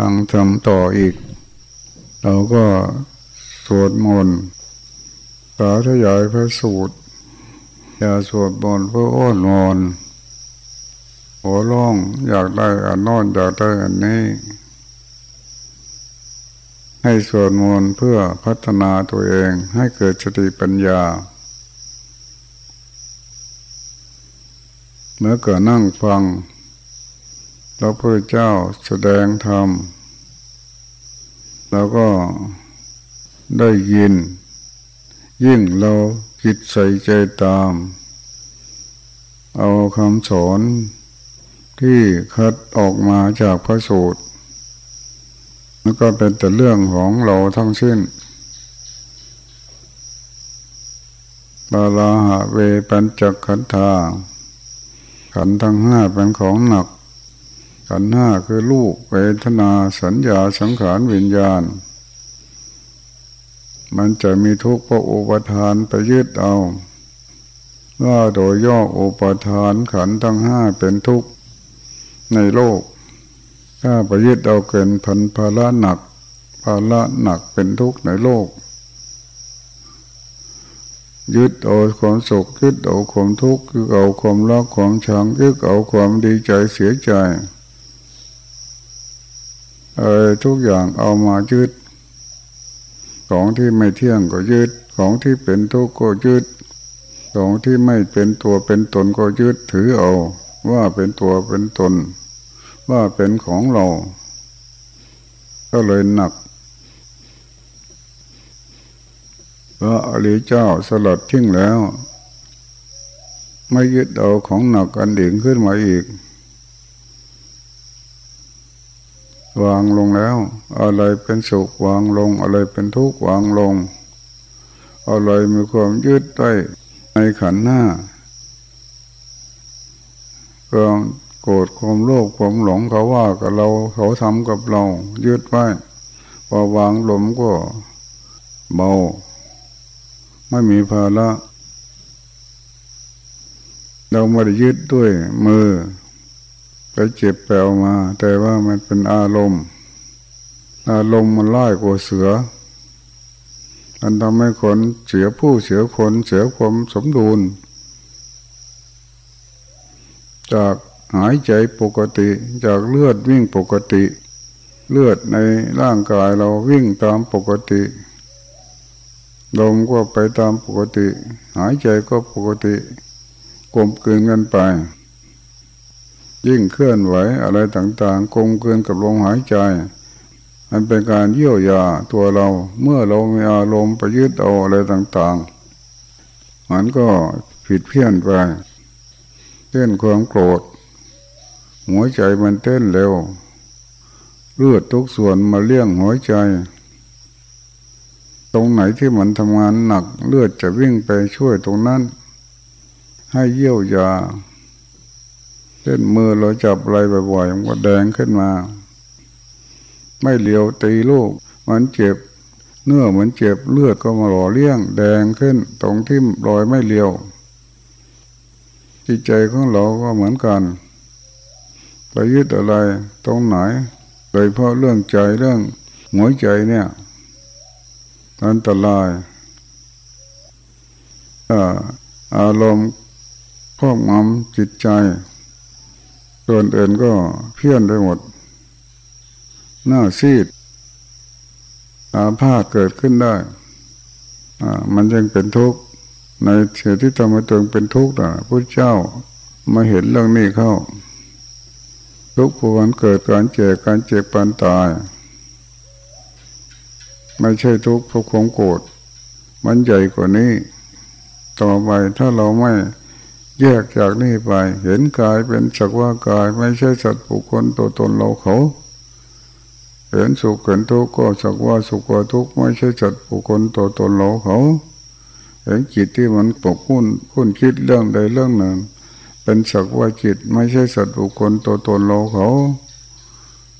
ฟังทำต่ออีก เราก็สวดมนต์สาธยายพระสูตร อย่าสวดมนต์เพื่ออ้อนวอนหัวร้องอยากได้อันนอนอยากได้อันนี้ ให้สวดมนต์เพื่อพัฒนาตัวเองให้เกิดสติปัญญาเมื่อเกิดนั่งฟัง พระพุทธเจ้าแสดงธรรมแล้วก็ได้ยิน ยิ่งเราคิดใส่ใจตาม เอาคำสอนที่คัดออกมาจากพระสูตรแล้วก็เป็นแต่เรื่องของเราทั้งสิ้นบาลาหะเวปัญจขันธาขันทั้งห้าเป็นของหนัก ขันห้าคือลูกเวทนาสัญญาสังขารวิญญาณ มันจะมีทุกข์เพราะอุปทานไปยึดเอาว่าโดยย่ออุปทานขันทั้งห้าเป็นทุกข์ในโลก ถ้าไปยึดเอาเกินพันภาระหนัก ภาระหนักเป็นทุกข์ในโลก ยึดเอาความสุขยึดเอาความทุกข์ยึดเอาความรักความชังยึดเอาความดีใจเสียใจ เออทุกอย่างเอามายึด ของที่ไม่เที่ยงก็ยึด ของที่เป็นทุกข์ก็ยึด ของที่ไม่เป็นตัวเป็นตนก็ยึดถือเอา ว่าเป็นตัวเป็นตน ว่าเป็นของเรา ก็เลยหนักพระอริยเจ้าสลัดทิ้งแล้ว ไม่ยึดเอาของหนักอันเด่งขึ้นมาอีก วางลงแล้ว อะไรเป็นสุขวางลง อะไรเป็นทุกข์วางลง อะไรมีความยึดได้ในขันหน้าความโกรธความโลภความหลงเขาว่ากับเราเขาทำกับเรา ยึดไว้พอวางลมก็เบาไม่มีภาระเราไม่ได้ยึดด้วยมือ ไปเจ็บแปลวมา แต่ว่ามันเป็นอารมณ์ อารมณ์มันไล่กว่าเสือ มันทำให้คนเสียผู้เสียคนเสียความสมดุล จากหายใจปกติจากเลือดวิ่งปกติ เลือดในร่างกายเราวิ่งตามปกติลมก็ไปตามปกติ หายใจก็ปกติกลมกลืนกันไป ยิ่งเคลื่อนไหวอะไรต่างๆกลมเกินกับลมหายใจ มันเป็นการเยี่ยวยาตัวเราเมื่อเรามีอารมณ์ไปยึดเอาอะไรต่างๆ มันก็ผิดเพี้ยนไปเต้นความโกรธ หัวใจมันเต้นเร็วเลือดทุกส่วนมาเลี้ยงหัวใจ ตรงไหนที่มันทำงานหนักเลือดจะวิ่งไปช่วยตรงนั้น ให้เยี่ยวยา เช่นมือเราจับอะไรบ่อยๆมันก็แดงขึ้นมา ไม่เหลียวตีลูก มันเจ็บ เนื้อเหมือนเจ็บเลือดก็มาหล่อเลี้ยง แดงขึ้น ตรงที่รอยไม่เลียว จิตใจของเราก็เหมือนกันไปยึดอะไรตรงไหน โดยเพราะเรื่องใจเรื่องหัวใจเนี่ยอันตรายอารมณ์ครอบงำจิตใจ ส่วนอื่นก็เพี้ยนไปหมด หน้าซีด อาพาธเกิดขึ้นได้ อ่า มันยังเป็นทุกข์ ในเสียที่ทำให้ตัวเป็นทุกข์นะพระเจ้ามาเห็นเรื่องนี้เข้า ทุกข์วันเกิดการเจ็บการเจ็บปานตาย ไม่ใช่ทุกข์เพราะความโกรธมันใหญ่กว่านี้ ต่อไปถ้าเราไม่ แยกจากนี้ไป เห็นกายเป็นสักว่ากายไม่ใช่สัตว์บุคคลตัวตนเราเขา เห็นสุขเห็นทุกข์ก็สักว่าสุขว่าทุกข์ไม่ใช่สัตว์บุคคลตัวตนเราเขาเห็นจิตที่มันปกพุ่นพุ่นคิดเรื่องใดเรื่องหนึ่ง เป็นสักว่าจิตไม่ใช่สัตว์บุคคลตัวตนเราเขา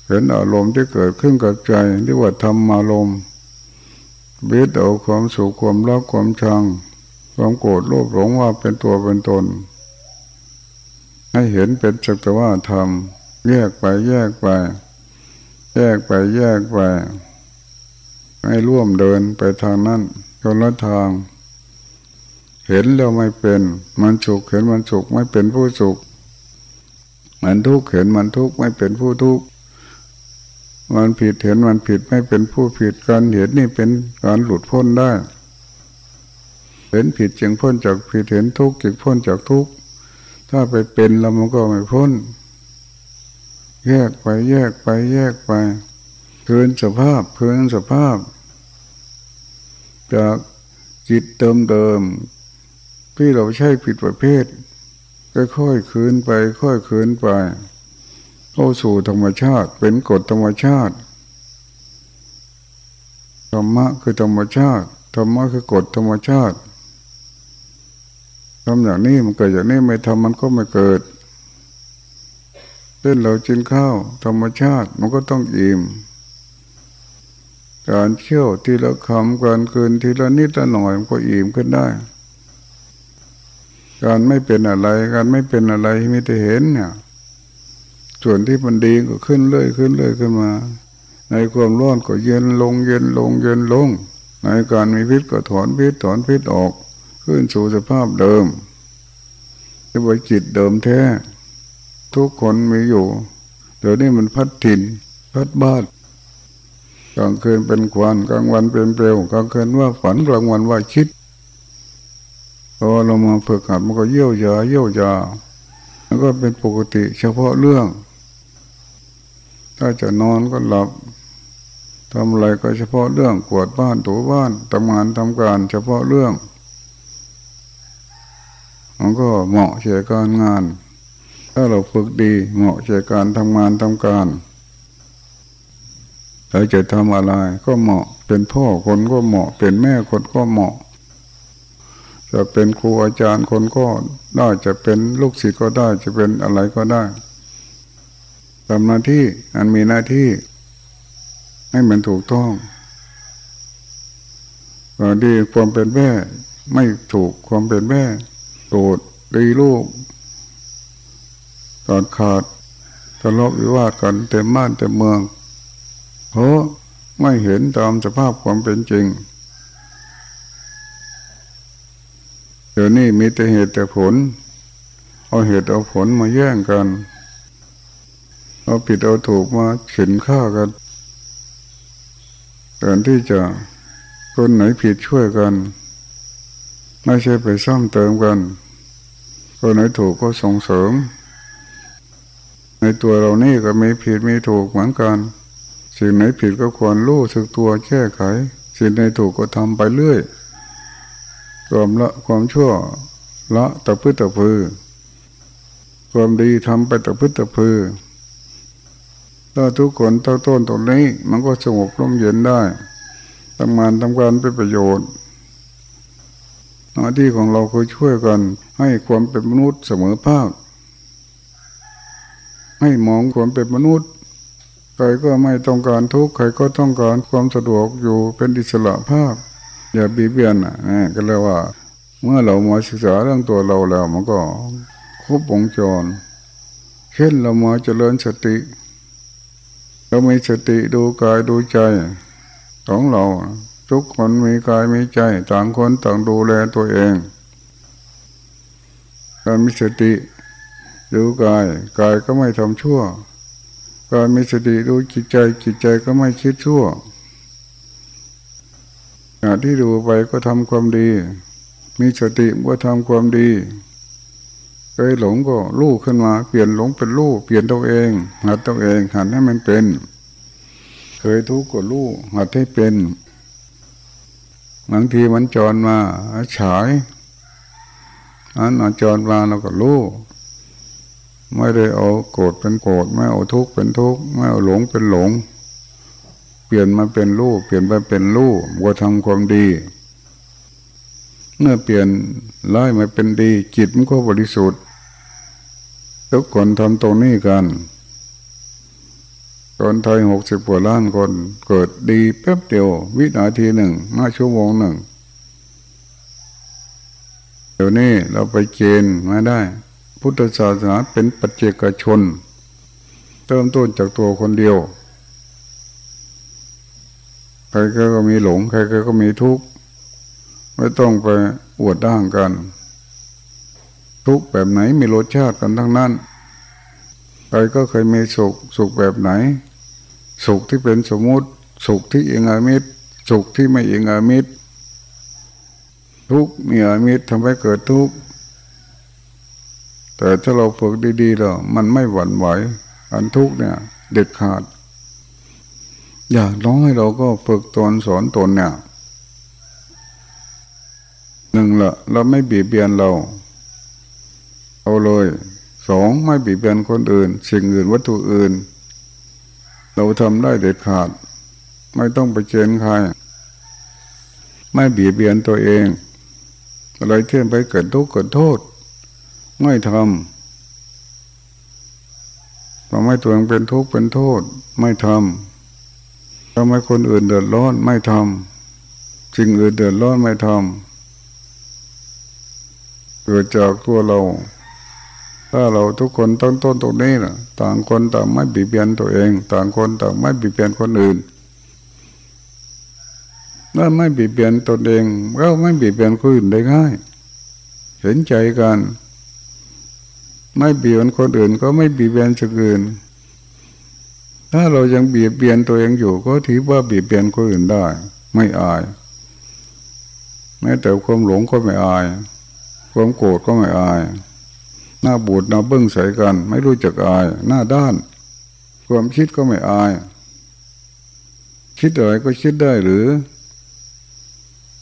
เห็นอารมณ์ที่เกิดขึ้นกับใจที่ว่าธรรมอารมณ์เบียดเอาความสุขความรักความชัง ความโกรธโลภหลงว่าเป็นตัวเป็นตน ให้เห็นเป็นสักแต่ว่าทำแยกไปแยกไป แยกไปแยกไป ให้ร่วมเดินไปทางนั้นคนละทาง เห็นแล้วไม่เป็น มันสุขเห็นมันสุขไม่เป็นผู้สุขมันทุกข์เห็นมันทุกข์ไม่เป็นผู้ทุกข์มันผิดเห็นมันผิดไม่เป็นผู้ผิดการเห็นนี่เป็นการหลุดพ้นได้ เห็นผิดจึงพ้นจากผิดเห็นทุกข์จึงพ้นจากทุกข์ถ้าไปเป็นแล้วมันก็ไม่พ้น แยกไปแยกไปแยกไปคืนสภาพคืนสภาพ จากจิตเดิมเดิมที่เราใช้ผิดประเภทค่อยๆคืนไป ค่อยคืนไปเข้าสู่ธรรมชาติเป็นกฎธรรมชาติธรรมะคือธรรมชาติธรรมะคือกฎธรรมชาติ ทำอย่างนี้มันเกิดอย่างนี้ไม่ทำมันก็ไม่เกิดเช่นเรากินข้าวธรรมชาติมันก็ต้องอิ่มการเที่ยวทีละคำการคืนทีละนิดละหน่อยมันก็อิ่มขึ้นได้ การไม่เป็นอะไรการไม่เป็นอะไรมีแต่เห็นเนี่ยส่วนที่มันดีก็ขึ้นเรื่อยขึ้นเรื่อยขึ้นมา ในความร้อนก็เย็นลงเย็นลงเย็นลง ในการมีพิษก็ถอนพิษถอนพิษออก ขึ้นสู่สภาพเดิมจะว่าจิตเดิมแท้ ทุกคนมีอยู่เดี๋ยวนี้มันพัดถิ่น พัดบ้านกลางคืนเป็นควันกลางวันเป็นเปลวกลางคืนว่าฝันกลางวันว่าคิดพอเรามาฝึกหัดมันก็เยี่ยวยาเยี่ยวยาแล้วก็เป็นปกติเฉพาะเรื่อง ถ้าจะนอนก็หลับทำอะไรก็เฉพาะเรื่องกวดบ้านถูบ้านทำงานทำการเฉพาะเรื่อง มันก็เหมาะเฉยการงาน ถ้าเราฝึกดีเหมาะเฉยการทำงานทำการเราจะทำอะไรก็เหมาะเป็นพ่อคนก็เหมาะ เป็นแม่คนก็เหมาะ จะเป็นครูอาจารย์คนก็ได้จะเป็นลูกศิษย์ก็ได้จะเป็นอะไรก็ได้ทำหน้าที่อันมีหน้าที่ให้มันถูกต้องบางทีความเป็นแม่ ไม่ถูกความเป็นแม่ โกรธตีลูกก่อนขาดทะเลาะวิวาทกันเต็มบ้านเต็มเมือง เพราะไม่เห็นตามสภาพความเป็นจริง เดี๋ยวนี้มีแต่เหตุแต่ผล เอาเหตุเอาผลมาแย่งกัน เอาผิดเอาถูกมาเข็นฆ่ากันแทนที่จะคนไหนผิดช่วยกัน ไม่ใช่ไปซ่อมเติมกันคนไหนถูกก็ส่งเสริม ในตัวเรานี่ก็มีผิดมีถูกเหมือนกัน สิ่งไหนผิดก็ควรรู้สึกตัวแก้ไข สิ่งไหนถูกก็ทำไปเรื่อยความละความชั่วละตะพื้ตะพือ ความดีทำไปตะพื้ตะพือถ้าทุกคนต้าต้นตรงนี้ มันก็สงบร่มเย็นได้ทำงานทำการเป็นประโยชน์ หน้าที่ของเราคือช่วยกัน ให้ความเป็นมนุษย์เสมอภาค ให้มองความเป็นมนุษย์ใครก็ไม่ต้องการทุกข์ใครก็ต้องการความสะดวกอยู่เป็นอิสระภาพ อย่าบีเบียนอะก็เลยว่า เมื่อเรามาศึกษาเรื่องตัวเราแล้ว มันก็ครบวงจรเช่นเรามาเจริญสติ เรามีสติดูกายดูใจของเรา ทุกคนมีกายมีใจ ต่างคนต่างดูแลตัวเองการมีสติดูกาย กายก็ไม่ทำชั่วการมีสติดูจิตใจจิตใจก็ไม่คิดชั่วขณะที่ดูไปก็ทำความดี มีสติก็ทำความดีเคยหลงก็ลู่ขึ้นมา เปลี่ยนหลงเป็นลู่เปลี่ยนตัวเองหัดตัวเองหัดให้มันเป็น เคยทุกข์ก็ลู่หัดให้เป็น บางทีมันจรมาฉายอันจรมาเราก็รู้ไม่ได้เอาโกรธเป็นโกรธไม่เอาทุกข์เป็นทุกข์ไม่เอาหลงเป็นหลง เปลี่ยนมาเป็นรู้เปลี่ยนไปเป็นรู้ว่าทำความดี เมื่อเปลี่ยนร้ายมาเป็นดี จิตมันก็บริสุทธิ์ทุกคนทำตรงนี้กัน คนไทยหกสิบกว่าล้านคน เกิดดีแป๊บเดียว วินาทีหนึ่งห้าชั่วโมงหนึ่ง เดี๋ยวนี้เราไปเกณฑ์มาได้ พุทธศาสนาเป็นปัจเจกชน เติมต้นจากตัวคนเดียว ใครก็มีหลง ใครก็มีทุกข์ ไม่ต้องไปอวดด้างกัน ทุกแบบไหนมีรสชาติกันทั้งนั้นใครก็เคยมีสุข สุขแบบไหน สุขที่เป็นสมมุติ สุขที่เองอามิตร สุขที่ไม่เองอามิตร ทุกมีอามิตรทำให้เกิดทุกข์แต่ถ้าเราฝึกดีๆแล้วมันไม่หวั่นไหวอันทุกเนี่ย เด็ดขาด อยากร้องให้เราก็ฝึกตนสอนตนเนี่ยหนึ่งละเราไม่บีบเบียนเรา เอาเลยสองไม่บีบเบียนคนอื่น สิ่งอื่นวัตถุอื่น เราทำได้เด็ดขาด ไม่ต้องไปเจนใคร ไม่เบีบเบียนตัวเอง อะไรเที่ยนไปเกิดทุกข์เกิดโทษ ไม่ทำทำให้ตัวเองเป็นทุกข์เป็นโทษ ไม่ทำทำให้คนอื่นเดือดร้อนไม่ทำสิ่งอื่นเดือดร้อนไม่ทำเกิดจากตัวเรา ถ้าเราทุกคนต้นต้นตรงนี้นะต่างคนต่างไม่บีบเบียนตัวเอง ต่างคนต่างไม่บีบเบียนคนอื่นถ้าไม่บีบเบียนตนเองก็ไม่บีบเบียนคนอื่นได้ง่าย เห็นใจกัน ไม่บีบเบียนคนอื่น ก็ไม่บีบเบียนคนอื่น ถ้าเรายังบีบเบียนตัวเองอยู่ ก็ถือว่าบีบเบียนคนอื่นได้ ไม่อายแม้แต่ความหลงก็ไม่อาย ความโกรธก็ไม่อาย หน้าบูดหน้าเบิ้งใส่กัน ไม่รู้จักอาย หน้าด้าน ความคิดก็ไม่อาย คิดอะไรก็คิดได้หรือ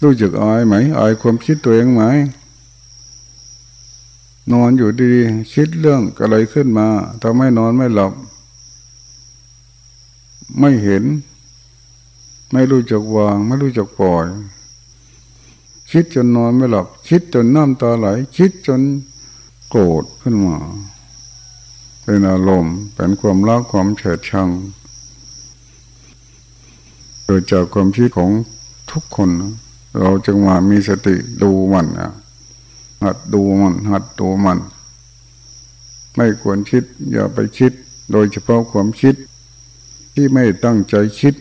รู้จักอายไหม อายความคิดตัวเองไหม นอนอยู่ดีคิดเรื่องอะไรขึ้นมาทำให้นอนไม่หลับ ไม่เห็น ไม่รู้จักวาง ไม่รู้จักปล่อย คิดจนนอนไม่หลับ คิดจนน้ำตาไหล คิดจน โกรธขึ้นมา เป็นอารมณ์เป็นความรักความเฉดชังเกิดจากความคิดของทุกคน เราจึงมามีสติดูมันอะหัดดูมัน หัดดูมัน ไม่ควรคิด อย่าไปคิด โดยเฉพาะความคิด ที่ไม่ตั้งใจคิด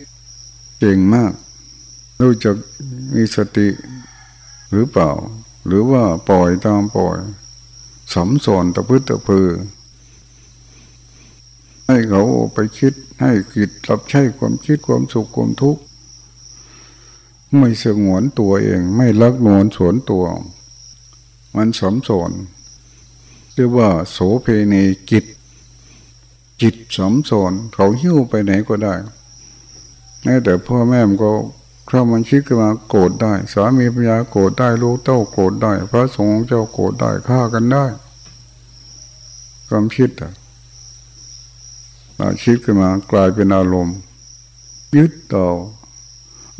เก่งมากรู้จักมีสติหรือเปล่า หรือว่าปล่อยตามปล่อย สมสอนตะพื้นตะพือ ให้เขาไปคิดให้คิดรับใช้ความคิดความสุขความทุกข์ไม่สงวนตัวเอง ไม่ลักนวลสวนตัว มันสมสอนเรียกว่า โสเพณีกิจจิตสมสอนเขาหิ้วไปไหนก็ได้แม้แต่พ่อแม่มันก็ ถ้ามันคิดขึ้นมาโกรธได้ สามีภรรยาโกรธได้ลูกเต้าโกรธได้ พระสงฆ์เจ้าโกรธได้ฆ่ากันได้ความคิดอะคิดขึ้นมากลายเป็นอารมณ์ยึดต่อ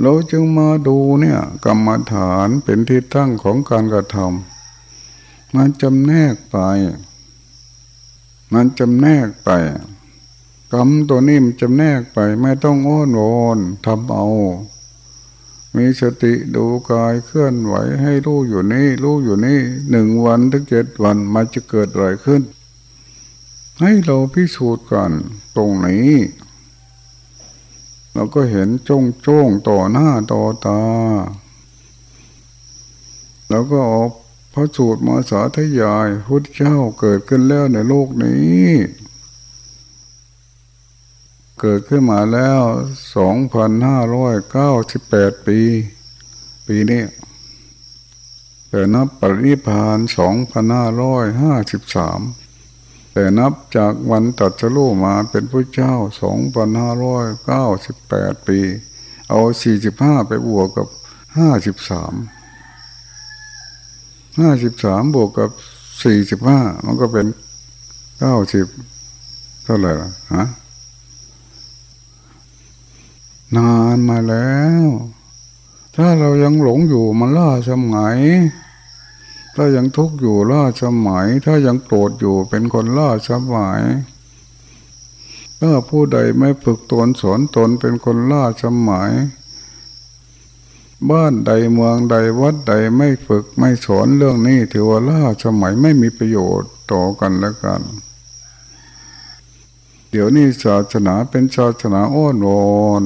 เราจึงมาดูเนี่ยกรรมฐานเป็นที่ตั้งของการกระทำมันจำแนกไป มันจำแนกไปกรรมตัวนี้มันจำแนกไป ไม่ต้องอ้อนวอนทำเอา มีสติดูกายเคลื่อนไหวให้รู้อยู่นี่รู้อยู่นี่หนึ่งวันถึงเจ็ดวันมันจะเกิดอะไรขึ้น ให้เราพิสูจน์กันตรงนี้ เราก็เห็นจ้องจ้องต่อหน้าต่อตา แล้วก็ออกพระสูตรมาสาธยายพุทธเจ้าเกิดขึ้นแล้วในโลกนี้ เกิดขึ้นมาแล้วสองพันห้าร้อยเก้าสิบแปดปี ปีนี้แต่นับปริพานสองพันห้าร้อยห้าสิบสามแต่นับจากวันตัดสรู้มาเป็นพระเจ้าสองพันห้าร้อยเก้าสิบแปดปี เอาสี่สิบห้าไปบวกกับห้าสิบสามห้าสิบสามบวกกับสี่สิบห้ามันก็เป็นเก้าสิบเท่าไหร่ละฮะ นานมาแล้ว ถ้าเรายังหลงอยู่มันล่าสมัย ถ้ายังทุกข์อยู่ล่าสมัย ถ้ายังโกรธอยู่เป็นคนล่าสมัยถ้าผู้ใดไม่ฝึกตนสอนตนเป็นคนล่าสมัย บ้านใดเมืองใดวัดใดไม่ฝึกไม่สอนเรื่องนี้ถือว่าล่าสมัยไม่มีประโยชน์ต่อกันแล้วกัน ดี๋ยวนี้ศาสนาเป็นศาสนาอ้อนวอน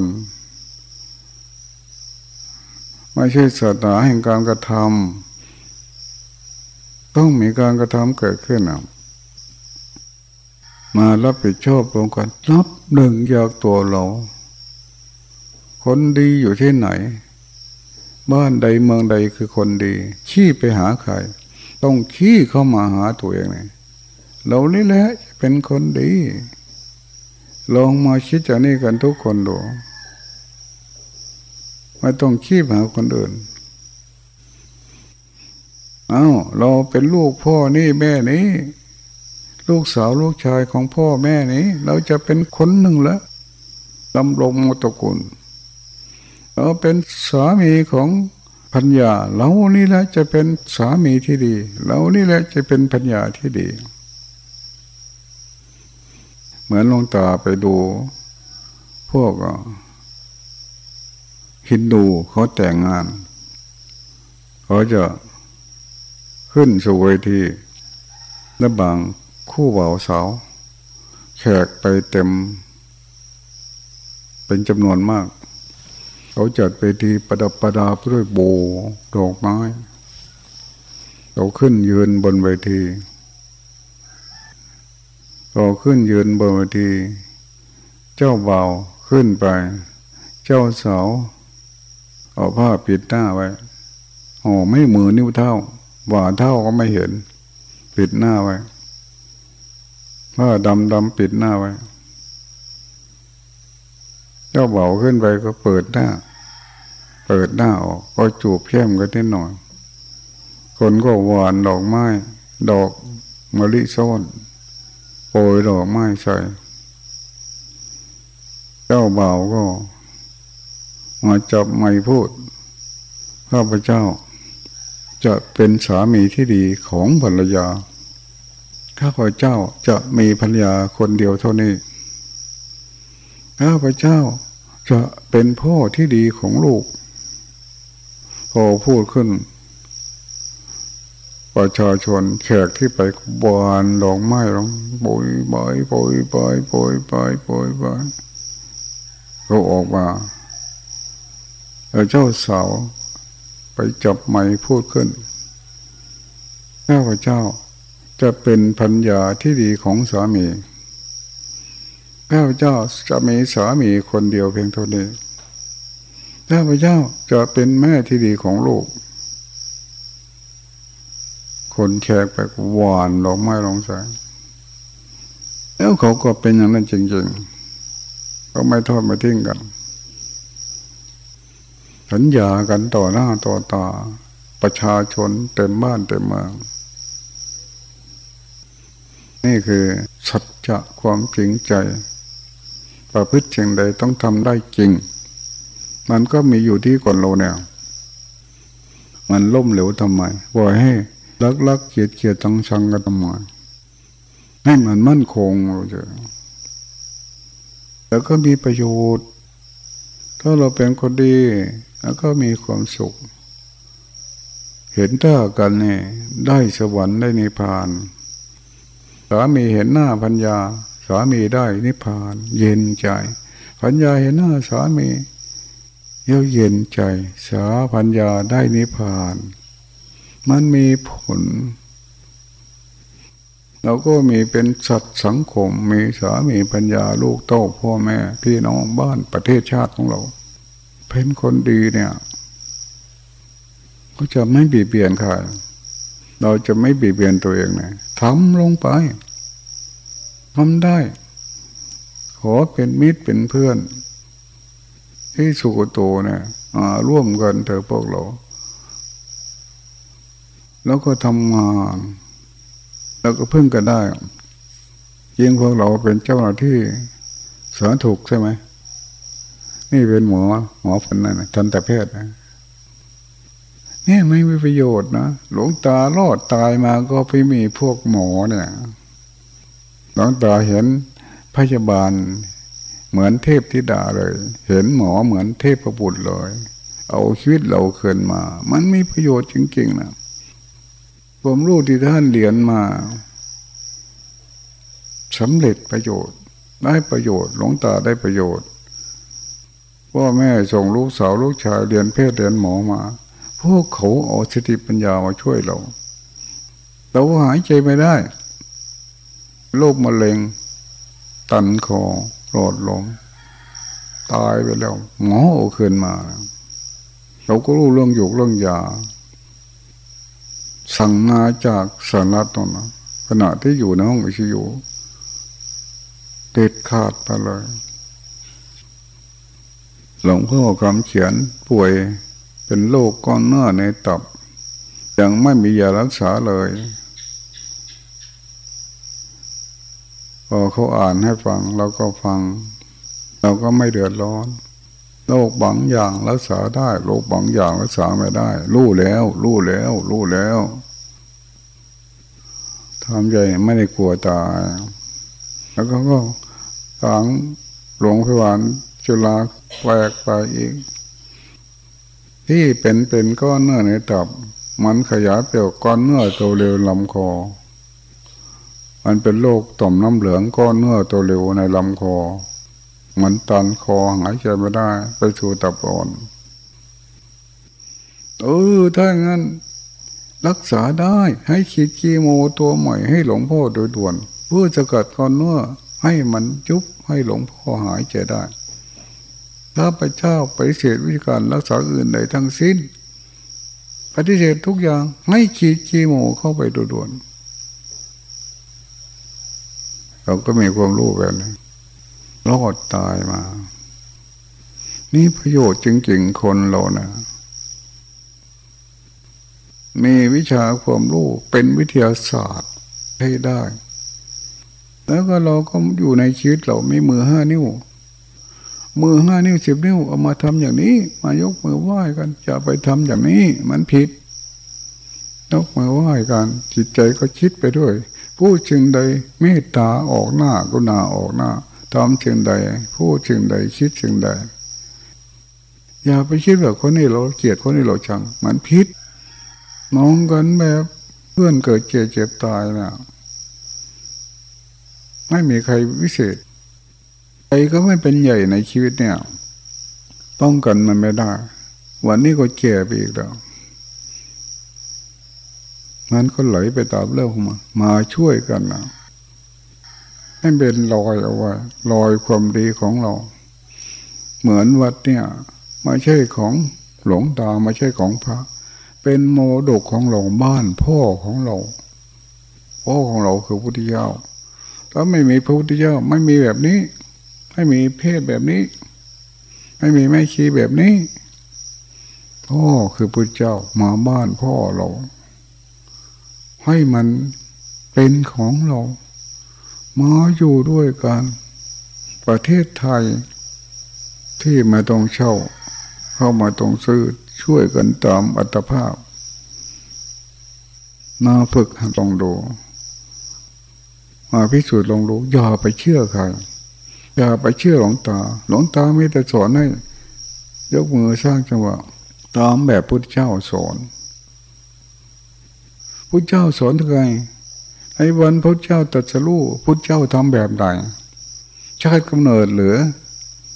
ไม่ใช่ศาสนาแห่งการกระทำต้องมีการกระทำเกิดขึ้นมารับผิดชอบรวมกันนับหนึ่งจากตัวเรา คนดีอยู่ที่ไหน บ้านใดเมืองใดคือคนดี ขี้ไปหาใคร ต้องขี้เข้ามาหาตัวเองเลยเรานี่แหละเป็นคนดี ลองมาคิดจากนี้กันทุกคนดูไม่ต้องขี้หาคนอื่น เอา้า เราเป็นลูกพ่อนี่แม่นี้ ลูกสาวลูกชายของพ่อแม่นี้ เราจะเป็นคนหนึ่งแล้วดำรงมตระกุลเราเป็นสามีของพัญญาเรานี่แหละจะเป็นสามีที่ดี เรานี่แหละจะเป็นพัญญาที่ดี เหมือนลงตาไปดู พวกฮินดูเขาแต่งงานเขาจะขึ้นสู่เวทีและบางคู่บ่าวสาว แขกไปเต็ม เป็นจำนวนมาก เขาจัดไปทีประดับประดาด้วยโบดอกไม้ เขาขึ้นยืนบนเวที เขาขึ้นยืนบนเวที เจ้าเบาขึ้นไป เจ้าสาวเอาผ้าปิดหน้าไว้โอ้ไม่มือนิ้วเท่าว่าเท่าก็ไม่เห็น ปิดหน้าไว้ผ้าดำดำปิดหน้าไว้ เจ้าเบาขึ้นไปก็เปิดหน้า เปิดหน้าออกก็จูบเข้มกันนิดหน่อย คนก็หวานดอกไม้ ดอกมะลิซ้อน โปรยดอกไม้ใส่ เจ้าเบาก็มาจับไม้พูดข้าพเจ้า จะเป็นสามีที่ดีของภรรยาข้าพเจ้าจะมีภรรยาคนเดียวเท่านี้ข้าพเจ้าจะเป็นพ่อที่ดีของลูกพอพูดขึ้น ประชาชนแขกที่ไปบานดอกไม้ร้องโบยบายโบยบายโบยบายโบยบายเขาออกมาแล้วเจ้าสาวไปจับไม้พูดขึ้นข้าพเจ้าจะเป็นพัญญาที่ดีของสามีข้าพเจ้าจะมีสามีคนเดียวเพียงเท่านี้ข้าพเจ้าจะเป็นแม่ที่ดีของลูก คนแขกไปหวานลงไม้ลงใส่แล้วเขาก็เป็นอย่างนั้นจริงๆเขาไม่ทอดมาทิ้งกัน สัญญากันต่อหน้าต่อตา ประชาชนเต็มบ้านเต็มเมืองนี่คือสัจจะความจริงใจ ประพฤติเชิงใดต้องทำได้จริง มันก็มีอยู่ที่ก่อนเราเนี่ยมันล่มเหลวทำไมปล่อยให้ ลักลักเกียดเกียดตังชังกันทำไมให้มันมั่นคงเราจะแล้วก็มีประโยชน์ ถ้าเราเป็นคนดี แล้วก็มีความสุข เห็นท่ากันเนี่ยได้สวรรค์ได้นิพพานสามีเห็นหน้าพัญญา สามีได้นิพพาน เย็นใจพัญญาเห็นหน้าสามีเย้เย็นใจ สาพัญญาได้นิพพาน มันมีผล เราก็มีเป็นสัตว์สังคม มีสามีปัญญาลูกโต้าพ่อแม่ พี่น้องบ้านประเทศชาติของเรา เป็นคนดีเนี่ย ก็จะไม่บีบเบียนใครเราจะไม่บีบเบียนตัวเองนะทำลงไปทำได้ ขอเป็นมิตรเป็นเพื่อน ที่สุกโตเนี่ยร่วมกันเถอะพวกเรา แล้วก็ทำงาน แล้วก็พึ่งกันได้ยิงพวกเราเป็นเจ้าหน้าที่สอนถูกใช่ไหมนี่เป็นหมอหมอฝันนั่นทันแต่แพทย์นะนี่ไม่มีประโยชน์นะหลวงตารอดตายมาก็ไปมีพวกหมอเนี่ยหลวงตาเห็นพยาบาลเหมือนเทพธิดาเลย เห็นหมอเหมือนเทพประบุตรเลย เอาชีวิตเราเกินมา มันมีประโยชน์จริงๆนะ ผมรู้ที่ท่านเรียนมาสำเร็จประโยชน์ ได้ประโยชน์ หลวงตาได้ประโยชน์พ่อแม่ส่งลูกสาวลูกชายเรียนเพศเรียนหมอมา พวกเขาเอาสติปัญญามาช่วยเราเราหายใจไม่ได้โรคมะเร็ง ตันคอหลอดลมตายไปแล้วหมอเอาคืนมา เราก็รู้เรื่องอยู่เรื่องยา สั่งมาจากสารัตนนะขณะที่อยู่ในห้องอิชิยูเด็ดขาดไปเลย หลวงพ่อคำเขียนป่วยเป็นโรคก้อนเนื้อในตับ ยังไม่มียารักษาเลยพอเขาอ่านให้ฟังเราก็ฟัง เราก็ไม่เดือดร้อน โรคบางอย่างรักษาได้โรคบางอย่างรักษาไม่ได้ รู้แล้ว รู้แล้ว รู้แล้วทำใจไม่ได้กลัวตาย แล้วก็ก็ทางหลวงพิวานจุฬาแปลกไปอีก ที่เป็นเป็นก้อนเนื้อในตับ มันขยายเปลี่ยวก้อนเนื้อตัวเร็วลำคอ มันเป็นโรคต่อมน้ำเหลืองก้อนเนื้อตัวเร็วในลำคอ มันตันคอหายใจไม่ได้ ไปสู่ตับอ่อนเออถ้างั้น รักษาได้ให้ขีดกีโมตัวใหม่ให้หลวงพ่อโดยด่วน เพื่อจะกัดก้อนเนื้อให้มันยุบให้หลวงพ่อหายใจได้ถ้าพระเจ้าปฏิเสธวิธีการรักษาอื่นใดทั้งสิ้นปฏิเสธทุกอย่างให้ขีดกีโมเข้าไปโดยด่วนเราก็มีความรู้แบบนี้ รอดตายมา นี่ประโยชน์จริงๆคนเรานะมีวิชาความรู้เป็นวิทยาศาสตร์ให้ได้ แล้วก็เราก็อยู่ในชีวิตเราไม่มือห้านิ้ว มือห้านิ้วสิบนิ้ว เอามาทำอย่างนี้ มายกมือไหว้กันจะไปทำอย่างนี้ มันผิดยกมือไหว้กัน จิตใจก็คิดไปด้วยพูดจึงใดเมตตาออกหน้ากุณาออกหน้า ทำจึงใด พูดจึงใด คิดจึงใด อย่าไปคิดแบบคนนี้เราเกลียดคนนี้เราชัง มันพิษมองกันแบบเพื่อนเกิดเจ็บเจ็บตายนะไม่มีใครวิเศษใครก็ไม่เป็นใหญ่ในชีวิตเนี่ย ป้องกันมันไม่ได้ วันนี้ก็เจ็บอีกแล้วมันก็ไหลไปตามเรื่องของมันมาช่วยกันนะ ให้เป็นรอยเอาไว้รอยความดีของเรา เหมือนวัดเนี่ยไม่ใช่ของหลวงตาไม่ใช่ของพระ เป็นโมดกของเราบ้านพ่อของเราพ่อของเราคือพุทธเจ้าถ้าไม่มีพระพุทธเจ้าไม่มีแบบนี้ ไม่มีเพศแบบนี้ ไม่มีแม่ชีแบบนี้พ่อคือพุทธเจ้ามาบ้านพ่อเรา ให้มันเป็นของเรา มาอยู่ด้วยกัน ประเทศไทย ที่มาต้องเช่า เข้ามาต้องซื้อช่วยกันตามอัตภาพมาฝึกลองดูมาพิสูจน์ลองดูอย่าไปเชื่อใครอย่าไปเชื่อหลวงตา หลวงตาไม่แต่สอนให้ยกมือสร้างจังหวะตามแบบพุทธเจ้าสอนพุทธเจ้าสอนยังไง ในวันพระเจ้าตรัสรู้พุทธเจ้าทำแบบใดชาติกำเนิดหรือ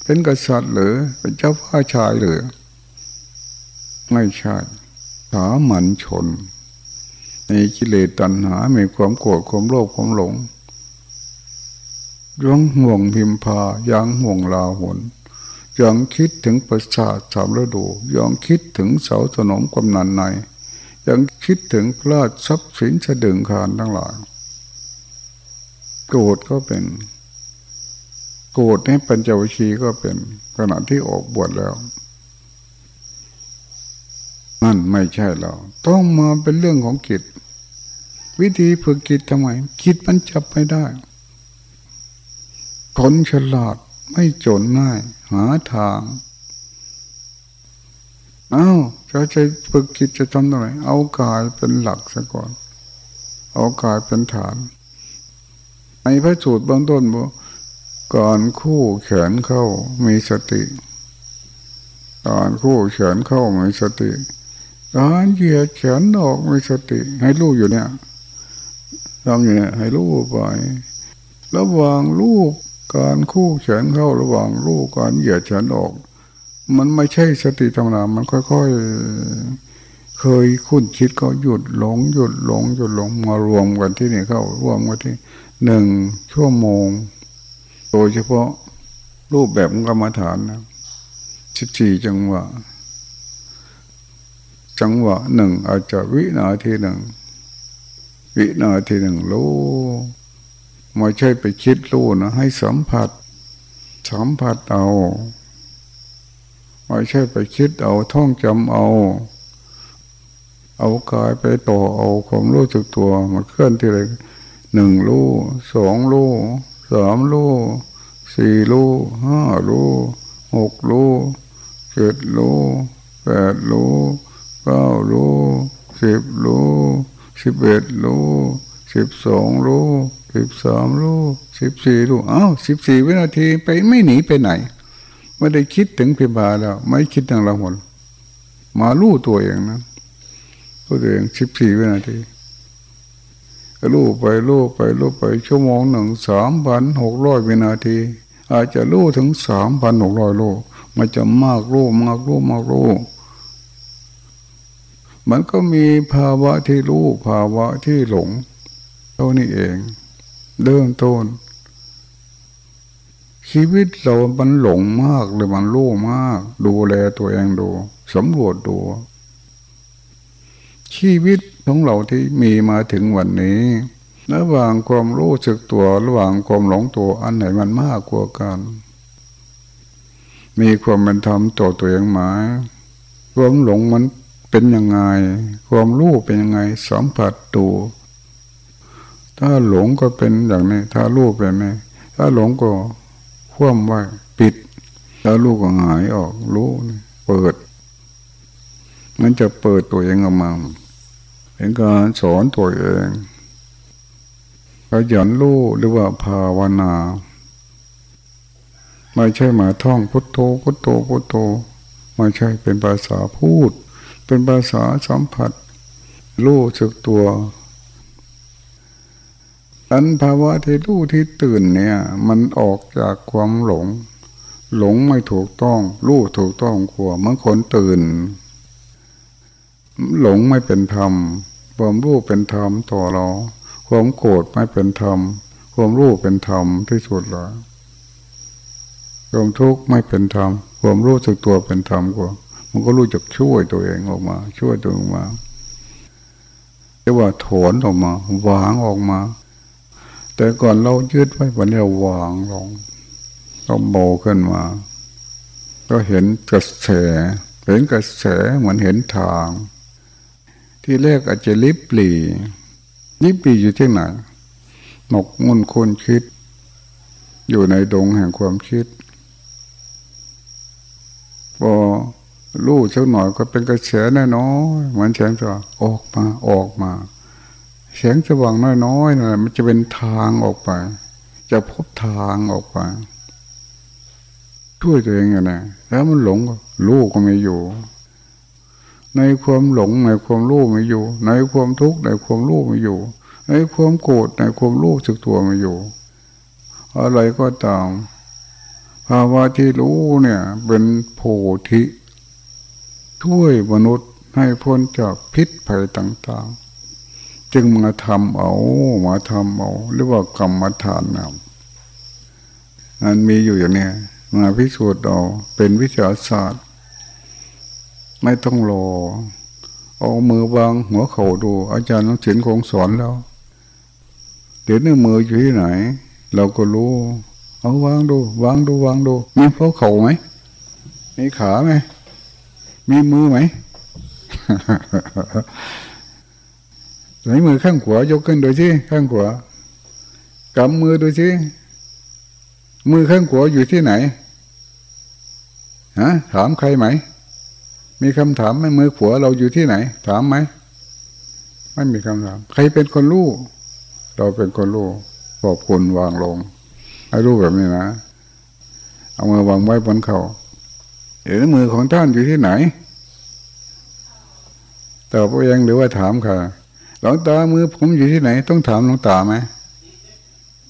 เป็นกษัตริย์หรือ เป็นเจ้าพ้าชายหรือ ไม่ใช่สามัญชนในกิเลสตัณหา มีความโกรธความโลภความหลงยังห่วงพิมพายังห่วงลาหนยังคิดถึงประสาทสามฤดูยังคิดถึงเสาสนมกำนันในยังคิดถึงพลาดทรัพย์สินสะดึงคานทั้งหลาย โกรธก็เป็น โกรธในปัญจวิชีก็เป็น ขณะที่ออกบวชแล้ว นั่นไม่ใช่เราต้องมาเป็นเรื่องของกิจวิธีฝึกกิจทำไมคิดมันจับไม่ได้ คนฉลาดไม่จนง่าย หาทาง เอ้าจะใช้ฝึกจิตจะทำตรงไหนเอากายเป็นหลักซะก่อน เอากายเป็นฐาน ในพระสูตรเบื้องต้นบอกก่อนคู่แขนเข้ามีสติก่อนคู่แขนเข้ามีสติการเหยียดแขนออกมีสติ ให้รู้อยู่เนี่ยทำอยู่เนี่ยให้รู้ไป ระหว่างลูกการคู่แขนเข้าระหว่างลูกการเหยียดแขนออก มันไม่ใช่สติธรรมดามันค่อยๆ เคยคุ้นคิดก็หยุดหลง หยุดหลงหยุดหลงมารวมกันที่นี่เข้ารวมกันที่ หนึ่งชั่วโมง โดยเฉพาะรูปแบบกรรมฐานนะสิบสี่จังหวะ จังหวะหนึ่งอาจจะวินาทีหนึ่ง วินาทีหนึ่งรู้ไม่ใช่ไปคิดรู้นะ ให้สัมผัส สัมผัสเอาไม่ใช่ไปคิดเอาท่องจำเอา เอากายไปต่อเอาความรู้สึกตัวมาเคลื่อนที่ไร หนึ่งรู้สองรู้สามรู้สี่รู้ห้ารู้หกรู้เจ็ดรู้แปดรู้เก้ารู้สิบรู้สิบเอ็ดรู้สิบสองรู้สิบสามรู้สิบสี่รู้อ้าวสิบสี่วินาทีไปไม่หนีไปไหนไม่ได้คิดถึงพิบาแล้ว ไม่คิดถึงเราหมดมาลู่ตัวเองนะตัวเองสิบสี่วินาที ลู่ไปลู่ไปลู่ไปชั่วโมงหนึ่งสามพันหกร้อยวินาที อาจจะลู่ถึงสามพันหกร้อยลู่มันจะมากลู่มากลู่มากลู่มันก็มีภาวะที่รู้ภาวะที่หลงเท่านี้เองเริ่มต้นชีวิตเรามันหลงมากหรือมันรู้มาก ดูแลตัวเองดูสำรวจดู ชีวิต ของเราที่มีมาถึงวันนี้ ระหว่างความรู้สึกตัวระหว่างความหลงตัวอันไหนมันมากกว่ากัน มีความเป็นธรรมต่อตัวเองไหมความหลงมันเป็นยังไง ความรู้เป็นยังไงสัมผัสดูถ้าหลงก็เป็นอย่างนี้ ถ้ารู้เป็นไงถ้าหลงก็คว่ำไว้ปิดแล้วลูกก็หายออกรู้เปิด มันจะเปิดตัวเองออกมา เป็นการสอนตัวเองขยันรู้หรือว่าภาวนา ไม่ใช่มาท่องพุทโธพุทโธพุทโธไม่ใช่เป็นภาษาพูด เป็นภาษาสัมผัส รู้สึกตัวอันภาวะที่รู้ที่ตื่นเนี่ย มันออกจากความหลง หลงไม่ถูกต้อง รู้ถูกต้องกลัวเมื่อคนตื่น หลงไม่เป็นธรรม ความรู้เป็นธรรมต่อเรา ความโกรธไม่เป็นธรรม ความรู้เป็นธรรมที่สุดเลยความทุกข์ไม่เป็นธรรม ความรู้สึกตัวเป็นธรรมกว่า มันก็รู้จักช่วยตัวเองออกมา ช่วยตัวเองมาเรียกว่าถอนออกมาวางออกมา แต่ก่อนเรายึดไว้วันนี้เราวางลงเราโบขึ้นมา ก็เห็นกระแส เห็นกระแสเหมือนเห็นทาง ที่แรกอาจจะลิบหลีลิบหลีอยู่ที่ไหนหมกมุ่นคนคิด อยู่ในดงแห่งความคิด พอรู้เช่าหน่อยก็เป็นกระแสน้อยเหมือนแสงสว่างออกมาออกมาแสงสว่างน้อยๆนะมันจะเป็นทางออกไป จะพบทางออกไปช่วยตัวเองนะแล้วมันหลงลูกก็ไม่อยู่ ในความหลงในความรู้ไม่อยู่ ในความทุกข์ในความรู้ไม่อยู่ ในความโกรธในความรู้สึกตัวไม่อยู่ อะไรก็ตามภาวะที่รู้เนี่ย เป็นโพธิช่วยมนุษย์ให้พ้นจากพิษภัยต่างๆ จึงมาทำเอามาทำเอาหรือว่ากรรมฐานเอาอันมีอยู่อย่างนี้มาพิสูจน์เอาเป็นวิทยาศาสตร์ ไม่ต้องรอ เอามือวางหัวเข่าดู อาจารย์ต้องเขียนคงสอนแล้วเดี๋ยวนี้มืออยู่ที่ไหน เราก็รู้ เอาวางดู วางดูวางดูมีเพราเข่าไหมมีขาไหมมีมือไหมไหนมือข้างขวายกขึ้นดูสิข้างขวากำมือดูสิมือข้างขวาอยู่ที่ไหนฮะถามใครไหม มีคำถามไหมมือขวาเราอยู่ที่ไหน ถามไหมไม่มีคำถาม ใครเป็นคนรู้ เราเป็นคนรู้ขอบคุณวางลง ให้รู้แบบนี้นะ เอามือวางไว้บนเขาเห็นมือของท่านอยู่ที่ไหนตอบเองหรือว่าถามค่ะหลวงตามือผมอยู่ที่ไหน ต้องถามหลวงตาไหม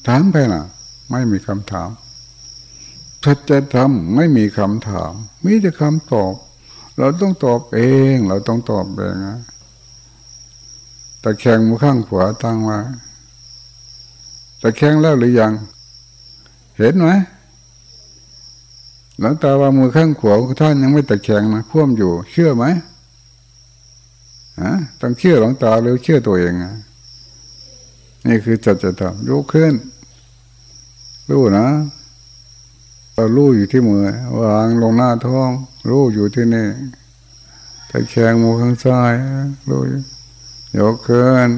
ถามไปนะไม่มีคำถามสัจธรรมไม่มีคำถาม มีแต่คำตอบ เราต้องตอบเอง เราต้องตอบเองนะตะแคงมือข้างขวาตั้งไว้ตะแคงแล้วหรือยัง เห็นไหมหลังตาว่ามือข้างขวาท่านยังไม่ตะแคงนะพ่วมอยู่ เชื่อไหมฮะต้องเชื่อหลังตาหรือเชื่อตัวเองอะนี่คือจัจธรรมยกขึ้นรู้นะ เรารู้อยู่ที่มือวางลงหน้าท้องรู้อยู่ที่นี่ตะแคงมือข้างซ้ายรู้ยกขึ้น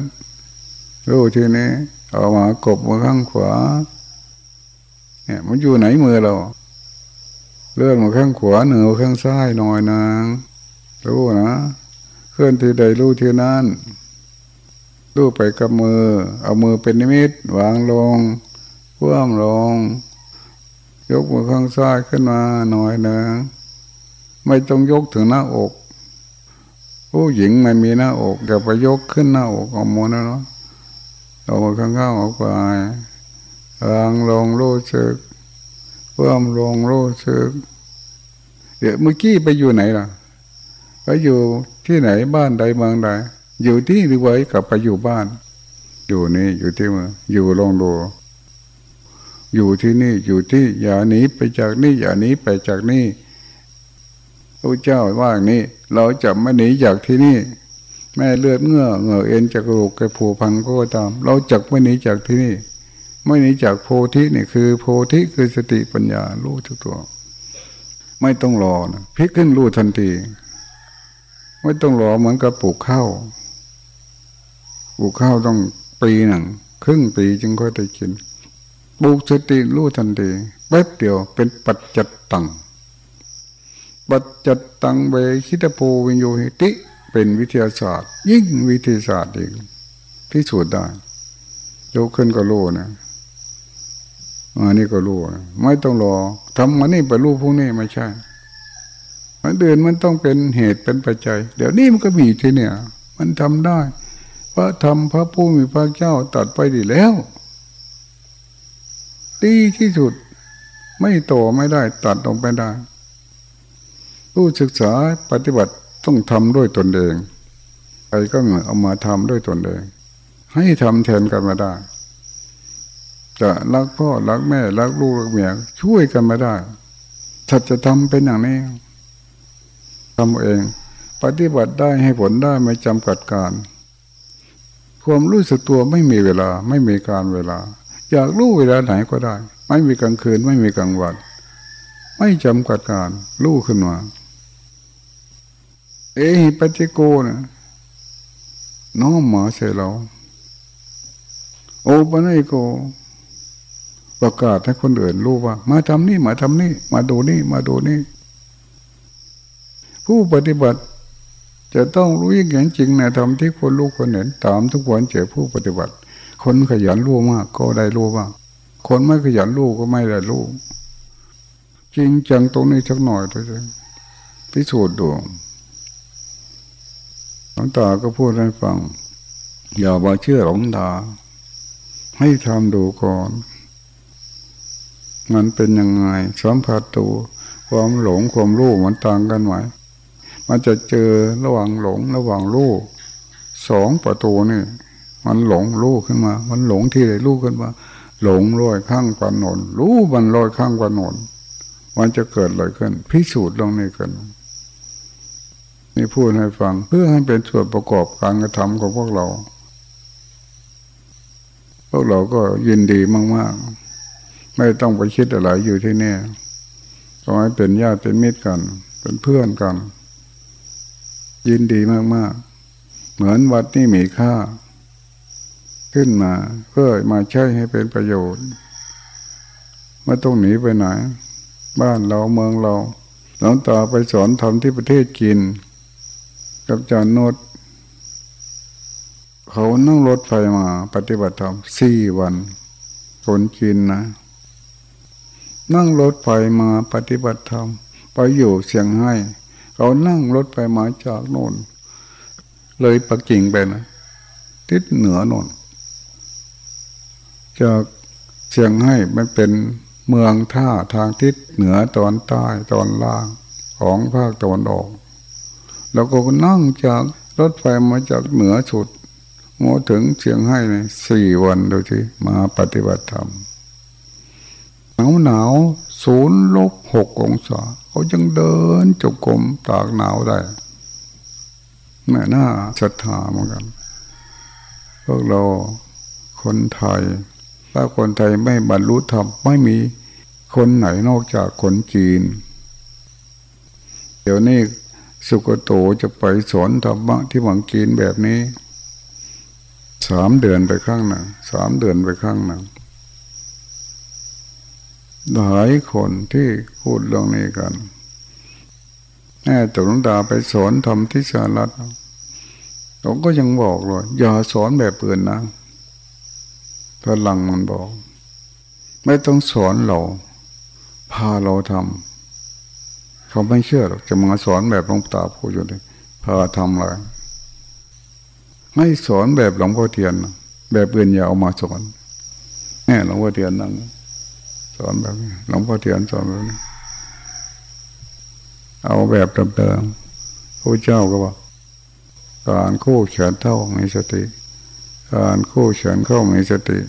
รู้ที่นี่เอามากบมือข้างขวา เนี่ย มันอยู่ไหนมือเราเลื่อนมือข้างขวาเหนือข้างซ้ายหน่อยนางรู้นะเคลื่อนที่ใดรู้ที่นั่นรู้ไปกับมือ เอามือเป็นนิมิตวางลงเพื่อมลง ยกมือข้างซ้ายขึ้นมาหน่อยนึ่งไม่ต้องยกถึงหน้าอก ผู้หญิงไม่มีหน้าอกอย่าไปยกขึ้นหน้าอกของมนนะเนาะเอามือข้างข้างออกไปวางลงรู้สึกเพื่มลงรู้สึกเดี๋ยวเมื่อกี้ไปอยู่ไหนล่ะไปอยู่ที่ไหนบ้านใดเมืองใดอยู่ที่หรือไว้กับไปอยู่บ้าน อยู่นี่อยู่ที่เมืออยู่ลงดู อยู่ที่นี่อยู่ที่อย่าหนีไปจากนี่อย่าหนีไปจากนี่พระเจ้าว่าอย่างนี้ เราจะไม่หนีจากที่นี่ แม่เลือดเงื่อเงื่อเอ็นจากกระดูกกระผูพังก็ตาม เราจะไม่หนีจากที่นี่ ไม่หนีจากโพธินี่คือ โพธิคือสติปัญญารู้ทุกตัว ไม่ต้องรอนะพลิกขึ้นรู้ทันที ไม่ต้องรอเหมือนกับปลูกข้าวปลูกข้าวต้องปีหนึ่งครึ่งปีจึงค่อยได้กิน ปลูกสติรู้ทันทีแป๊บเดียวเป็นปัจจตตัง ปัจจตตังเวคิตโพวิญโยหิติ เป็นวิทยาศาสตร์ ยิ่งวิทยาศาสตร์อีกที่สุดได้ยกขึ้นก็รู้นะอันนี้ก็รู้ไม่ต้องรอทำมันนี่ไปรู้พวกนี้ไม่ใช่มันเดินมันต้องเป็นเหตุเป็นปัจจัย เดี๋ยวนี้มันก็มีที่เนี่ย มันทำได้พระธรรมพระผู้มีพระเจ้าตัดไปดีแล้ว ดีที่สุด ไม่โตไม่ได้ตัดลงไปได้ ผู้ศึกษาปฏิบัติต้องทำด้วยตนเองใครก็เอามาทำด้วยตนเอง ให้ทำแทนกันมาได้ จะรักพ่อรักแม่รักลูกรักเมียช่วยกันมาได้ถ้าจะทำเป็นอย่างนี้ทำเอง ปฏิบัติได้ให้ผลได้ไม่จำกัดการ ความรู้สึกตัวไม่มีเวลา ไม่มีการเวลา อยากรู้เวลาไหนก็ได้ ไม่มีกลางคืนไม่มีกลางวัน ไม่จำกัดการรู้ขึ้นมา เอหิปฏิโกนะน้อมมาเสเรา โอปนัยโก ประกาศให้คนอื่นรู้ว่า มาทำนี่มาทำนี่ มาดูนี่ มาดูนี่ ผู้ปฏิบัติจะต้องรู้ยิ่งเห็นจริงในธรรมที่คนรู้คนเห็นตามทุกวันเจอผู้ปฏิบัติ คนขยันรู้มากก็ได้รู้บ้างคนไม่ขยันรู้ก็ไม่ได้รู้จริงจังตรงนี้สักหน่อยตัวเองพิสูจน์ดูหลวงตาก็พูดให้ฟัง อย่ามาเชื่อหลวงตาให้ทำดูก่อน มันเป็นยังไงสัมผัสตัวความหลงความรู้มันต่างกันไหมมันจะเจอระหว่างหลงระหว่างรู้สองประตูนี่ มันหลงรู้ขึ้นมา มันหลงที่ไหนรู้ขึ้นมาหลงลอยข้างกวานนรู้มันลอยข้างกวานนมันจะเกิดอะไรขึ้น พิสูจน์ลงนี้กันนี่พูดให้ฟังเพื่อให้เป็นส่วนประกอบการกระทำของพวกเรา พวกเราก็ยินดีมากๆ ไม่ต้องไปคิดอะไรอยู่ที่นี่ขอให้เป็นญาติเป็นมิตรกัน เป็นเพื่อนกัน ยินดีมากๆ เหมือนวัดนี่มีค่า ขึ้นมา เพื่อมาใช้ให้เป็นประโยชน์ไม่ต้องหนีไปไหน บ้านเราเมืองเราหลวงตาไปสอนทำที่ประเทศกินกับจานนดเขานั่งรถไฟมาปฏิบัติธรรมสี่วันคนกินนะ นั่งรถไฟมาปฏิบัติธรรมไปอยู่เสียงให้ เขานั่งรถไปมาจากโน่นเลยปักกิ่งไปนะทิศเหนือโน่น จากเชียงให้มันเป็นเมืองท่าทางทิศเหนือตอนใต้ตอนล่างของภาคตะวันออก แล้วก็นั่งจากรถไฟมาจากเหนือสุดมาถึงเชียงให้ในสี่วันโดยที่มาปฏิบัติธรรมหนาวหนาวศูนย์ลบหกองศาเขายังเดินจกกรมตากหนาวได้แม่น่าศรัทธาเหมือนกัน พวกเราคนไทย ถ้าคนไทยไม่บรรลุธรรมไม่มีคนไหนนอกจากคนจีน เดี๋ยวนี้สุกโตจะไปสอนธรรมะที่หวังกินแบบนี้สามเดือนไปข้างหนึ่งสามเดือนไปข้างหนึ่งหลายคนที่พูดเรื่องนี้กันแม่ตุลดาไปสอนทำที่สารัฐผมก็ยังบอกเลยอย่าสอนแบบเปื่อนนะ พลังมันบอก ไม่ต้องสอนเรา พาเราทำเขาไม่เชื่อหรอกจะมาสอนแบบหลวงตาพูดอยู่เลยพาทำอะไรให้สอนแบบหลวงพ่อเทียน แบบเปื่นอย่าเอามาสอนแม่หลวงพ่อเทียนนั่งสอนแบบนี้หลวงพ่อเทียนสอนแบบนี้เอาแบบเดิมๆพระเจ้าก็บอกการคู่เฉินเท่ามีสติ การคู่เฉินเข้ามีสติ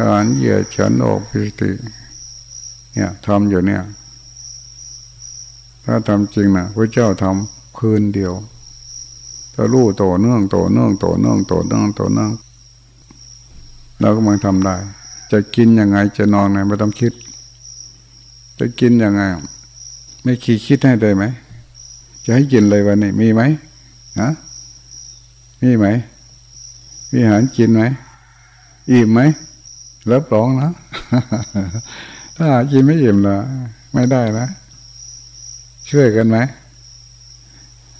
การเหยียดเฉินออกมีสติ เนี่ยทำอยู่เนี่ย ถ้าทำจริงนะพระเจ้าทำคืนเดียวถ้ารู้ต่อเนื่องต่อเนื่องต่อเนื่องต่อเนื่องต่อเนื่องเราก็มันทำได้ จะกินยังไงจะนอนไงไม่ต้องคิด จะกินยังไง ไม่คิดคิดให้ได้ไหมจะให้กินเลยวันนี้มีไหมฮะมีไหม มีอาหารกินไหมอิ่มไหมรับรองนะถ้ากินไม่อิ่มละไม่ได้นะ ช่วยกันไหม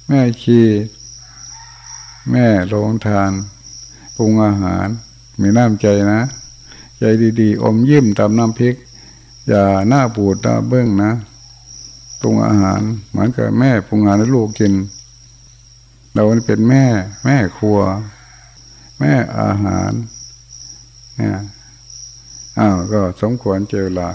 แม่ชีแม่โรงทานปรุงอาหาร มีน้ำใจนะ ใจดีๆ อมยิ้มตามน้ำพริก อย่าหน้าปูดหน้าเบื้องนะปรุงอาหาร เหมือนกับแม่ปรุงอาหารให้ลูกกิน เราเป็นแม่ แม่ครัว แม่อาหารเนี่ยอ้าวก็สมควรเจอลา